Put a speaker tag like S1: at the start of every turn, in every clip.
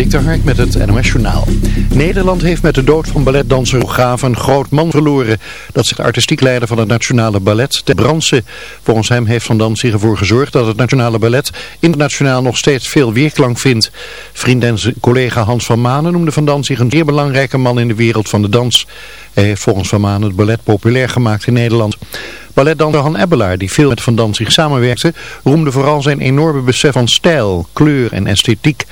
S1: Dik met het NOS Journaal. Nederland heeft met de dood van balletdanser Gaaf een groot man verloren. Dat zegt artistiek leider van het Nationale Ballet, Ter Bransen. Volgens hem heeft Van Danzig ervoor gezorgd dat het Nationale Ballet internationaal nog steeds veel weerklank vindt. Vriend en collega Hans van Manen noemde Van Danzig een zeer belangrijke man in de wereld van de dans. Hij heeft volgens Van Manen het ballet populair gemaakt in Nederland. Balletdanser Han Ebbelaar, die veel met Van Danzig samenwerkte, roemde vooral zijn enorme besef van stijl, kleur en esthetiek.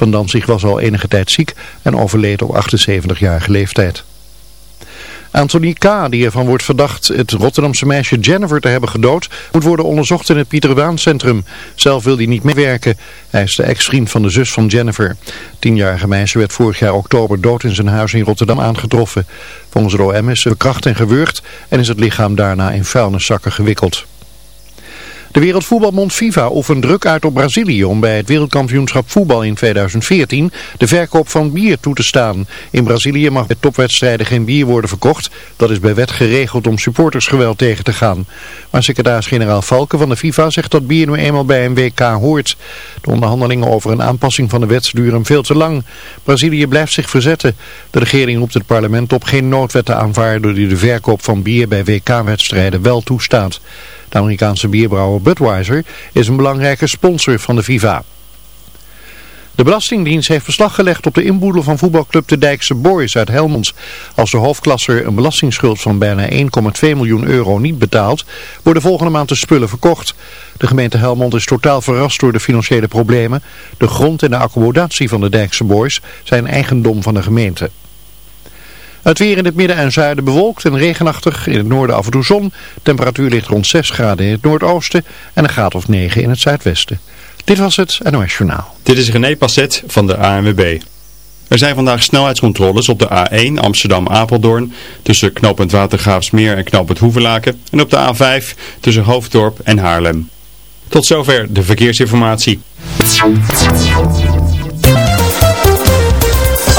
S1: Van Danzig was al enige tijd ziek en overleed op 78-jarige leeftijd. Anthony K., die ervan wordt verdacht het Rotterdamse meisje Jennifer te hebben gedood, moet worden onderzocht in het Pieter Centrum. Zelf wil hij niet meewerken. Hij is de ex-vriend van de zus van Jennifer. Tienjarige meisje werd vorig jaar oktober dood in zijn huis in Rotterdam aangetroffen. Volgens de OM is ze verkracht en gewurgd en is het lichaam daarna in vuilniszakken gewikkeld. De Wereldvoetbalmond FIFA oefent druk uit op Brazilië om bij het wereldkampioenschap voetbal in 2014 de verkoop van bier toe te staan. In Brazilië mag bij topwedstrijden geen bier worden verkocht. Dat is bij wet geregeld om supportersgeweld tegen te gaan. Maar secretaris-generaal Valken van de FIFA zegt dat bier nu eenmaal bij een WK hoort. De onderhandelingen over een aanpassing van de wet duren veel te lang. Brazilië blijft zich verzetten. De regering roept het parlement op geen noodwet te aanvaarden die de verkoop van bier bij WK-wedstrijden wel toestaat. De Amerikaanse bierbrouwer Budweiser is een belangrijke sponsor van de FIFA. De Belastingdienst heeft verslag gelegd op de inboedel van voetbalclub de Dijkse Boys uit Helmond. Als de hoofdklasser een belastingsschuld van bijna 1,2 miljoen euro niet betaalt, worden volgende maand de spullen verkocht. De gemeente Helmond is totaal verrast door de financiële problemen. De grond en de accommodatie van de Dijkse Boys zijn eigendom van de gemeente. Het weer in het midden en zuiden bewolkt en regenachtig. In het noorden af en toe zon. Temperatuur ligt rond 6 graden in het noordoosten en een graad of 9 in het zuidwesten. Dit was het NOS Journaal.
S2: Dit is René Passet van de ANWB. Er zijn vandaag snelheidscontroles op de A1 Amsterdam-Apeldoorn tussen knooppunt Watergraafsmeer en knooppunt Hoevelaken en op de A5 tussen Hoofddorp en Haarlem. Tot zover de verkeersinformatie.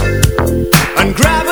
S3: And gravity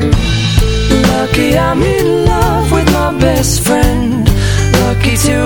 S4: Lucky I'm in love with my best friend. Lucky to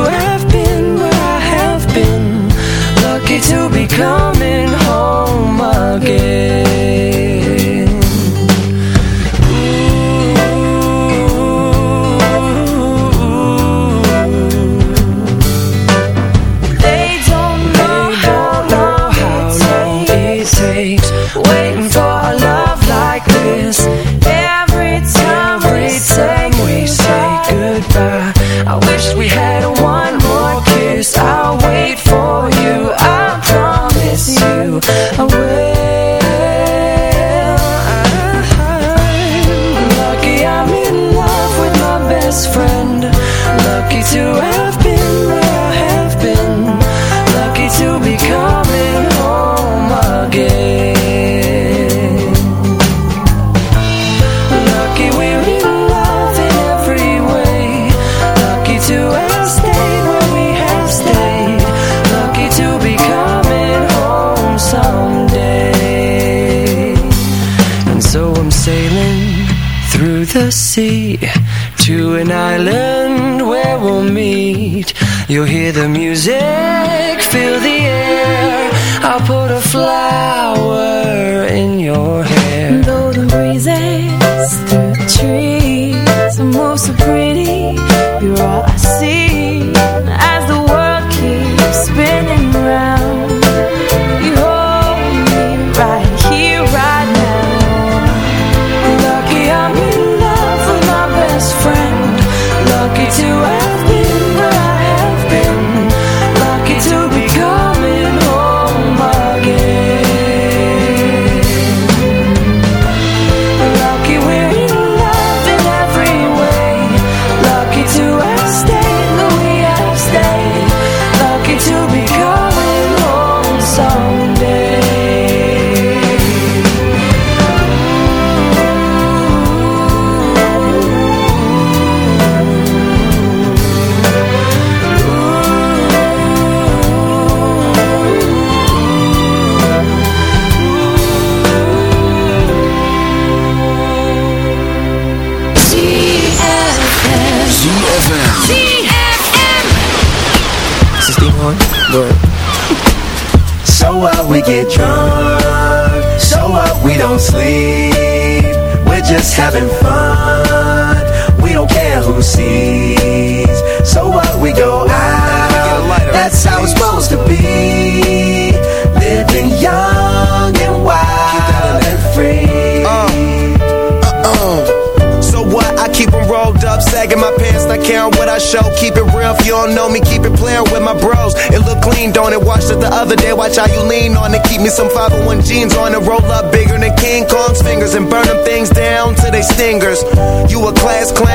S5: me
S6: some 501 jeans on a roll up bigger than King Kong's fingers and burn them things down to they stingers. You a class clown,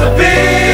S7: To be.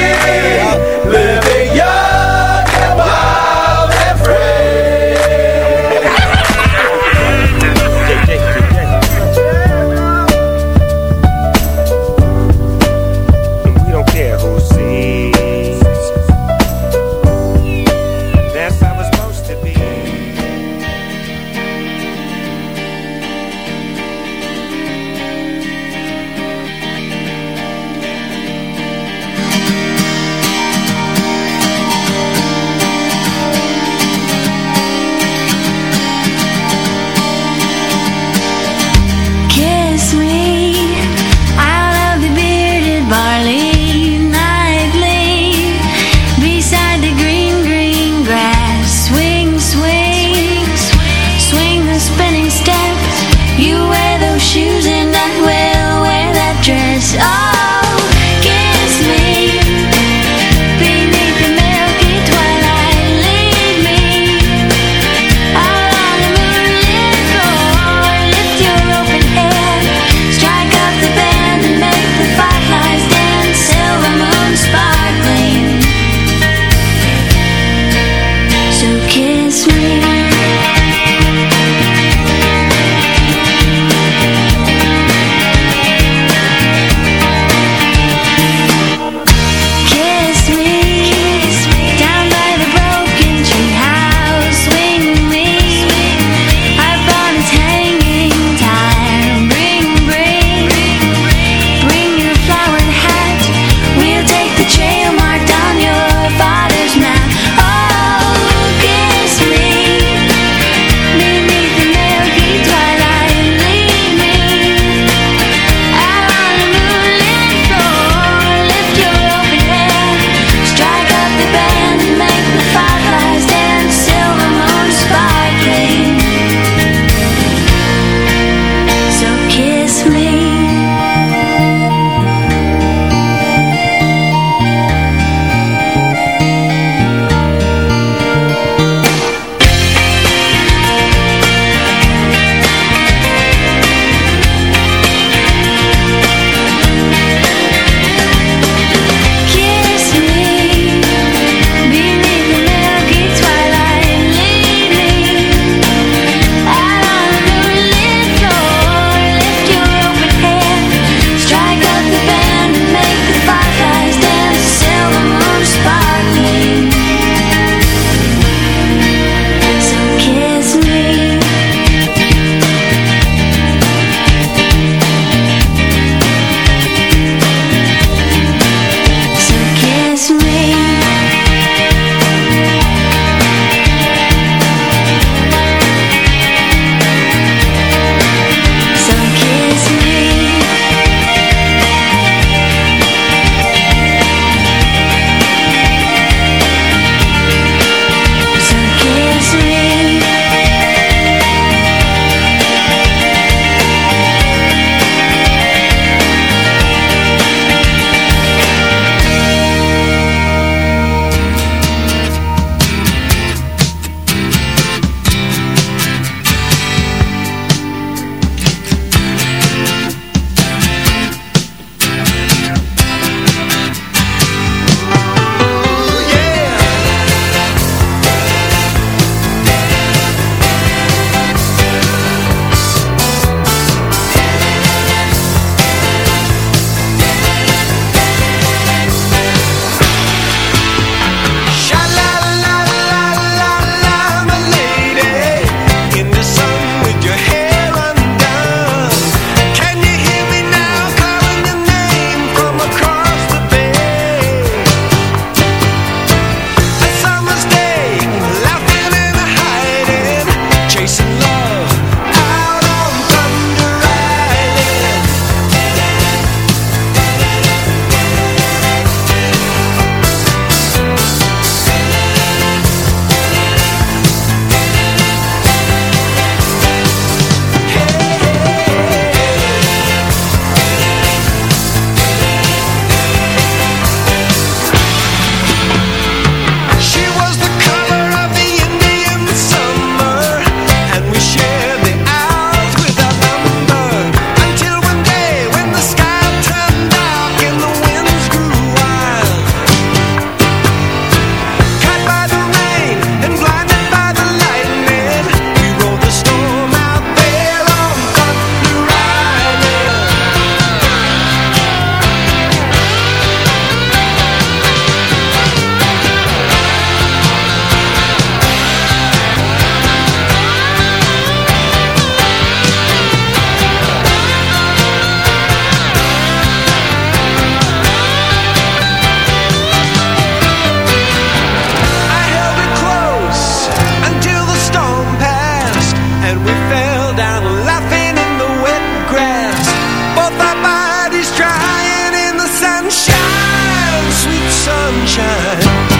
S8: sunshine.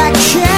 S8: I
S9: can't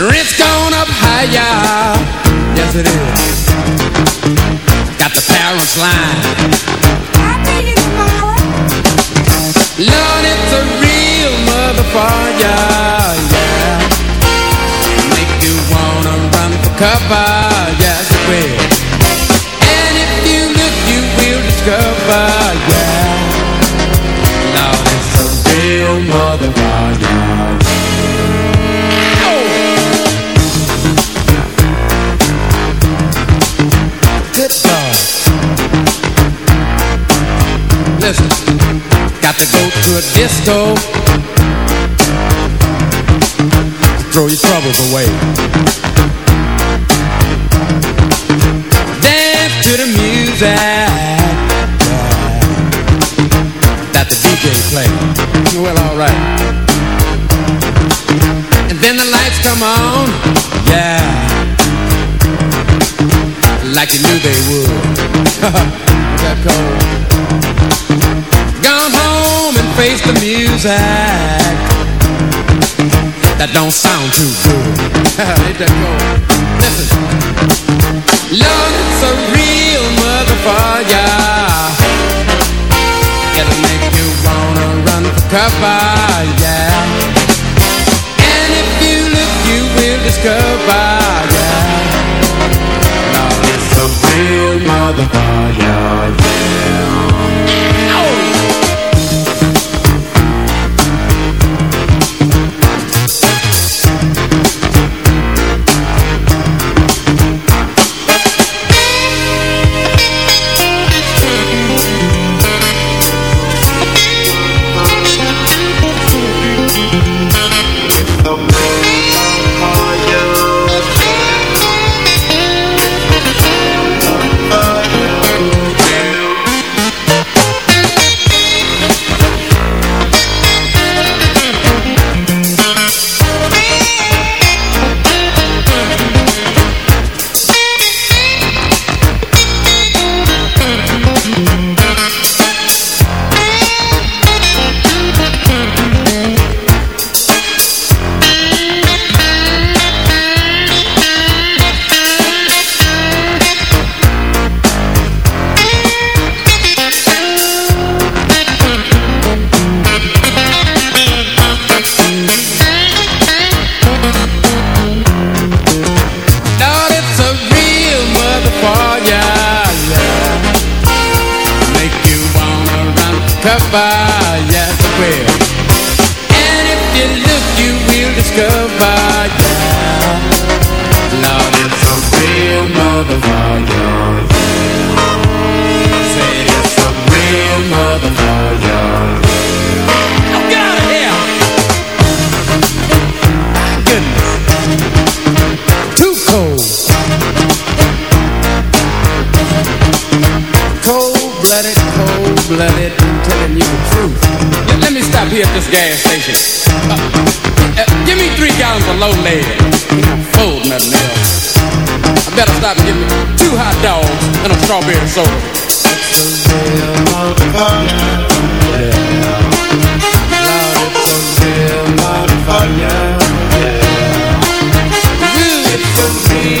S10: Rent's gone up higher, yes it is. Got the parents lying. Lord, it's a real motherfucker, yeah. Make you wanna run for cover, yes it will. And if you look, you will discover, yeah. Lord, it's a real motherfucker. Listen, got to go to a disco. Throw your troubles away. Dance to the music that the DJ plays. Well, alright. And then the lights come on, yeah Like you knew they would That cold Gone home and face the music. That don't sound too good. Ain't that cold? Listen. It's a real motherfucker. It'll make you wanna run for cover, yeah. And if you look, you will discover, yeah. Lord, it's a real motherfucker, yeah cold. Cold-blooded, cold-blooded, I'm telling you the truth. Let, let me stop here at this gas station. Uh, uh, give me three gallons of low lead. I'm full, nothing else. I better stop and get me two hot dogs and a strawberry soda. It's a real motherfucker.
S11: Het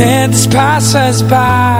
S12: let this pass us by.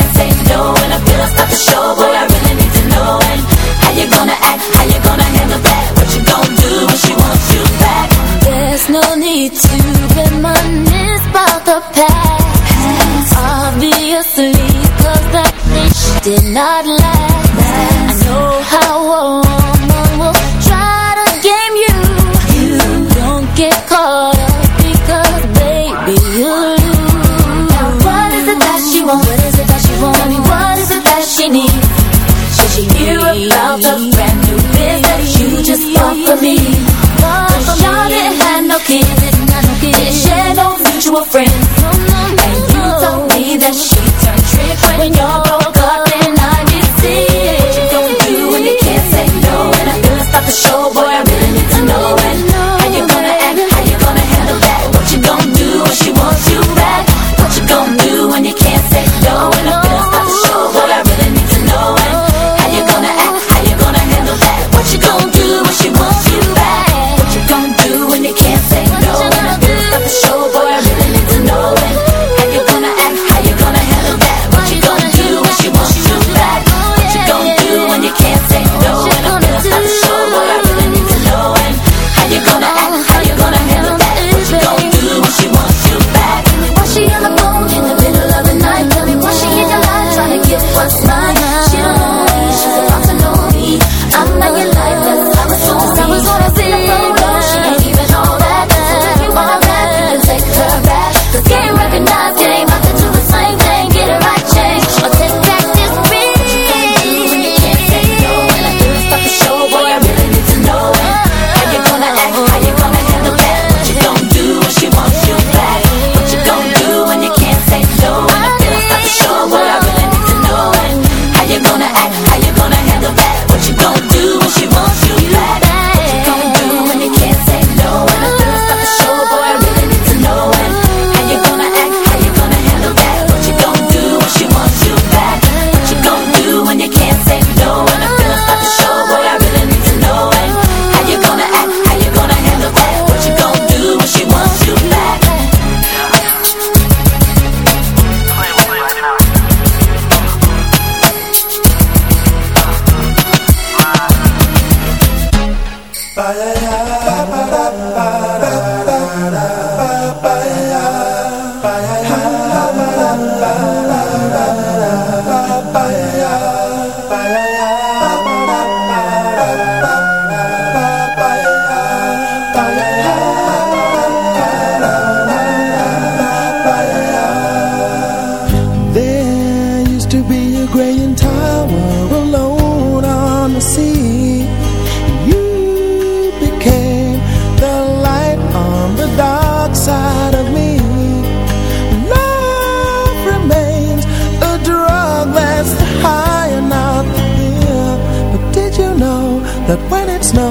S8: No need to reminisce about the past. past. Obviously, cause that bitch did not last. friend. No, no, no, and you told me that she turned trick when you're broke.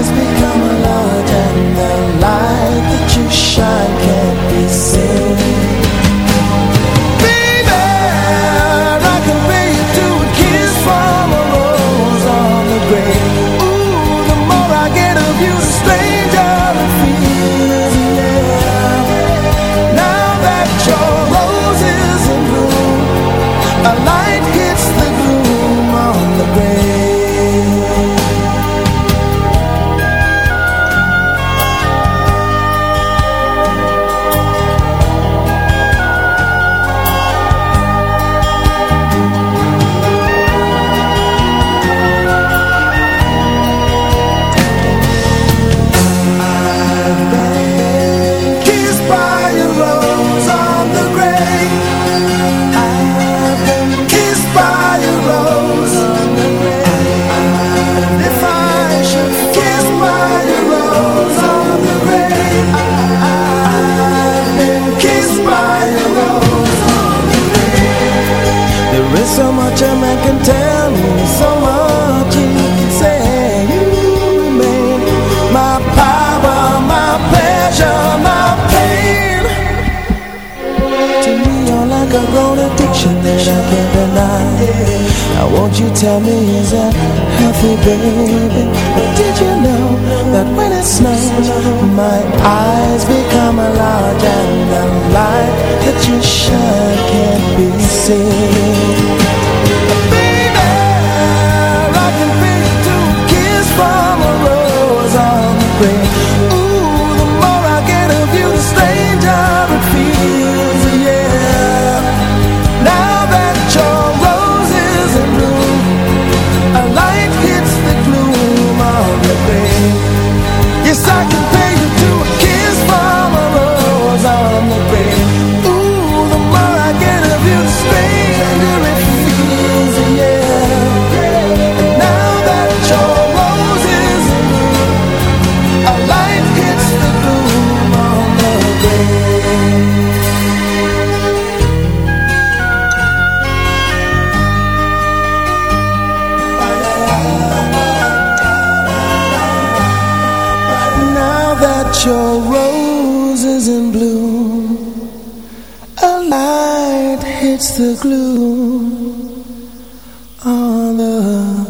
S13: has become a lord and the light that you shine. light hits the glue on the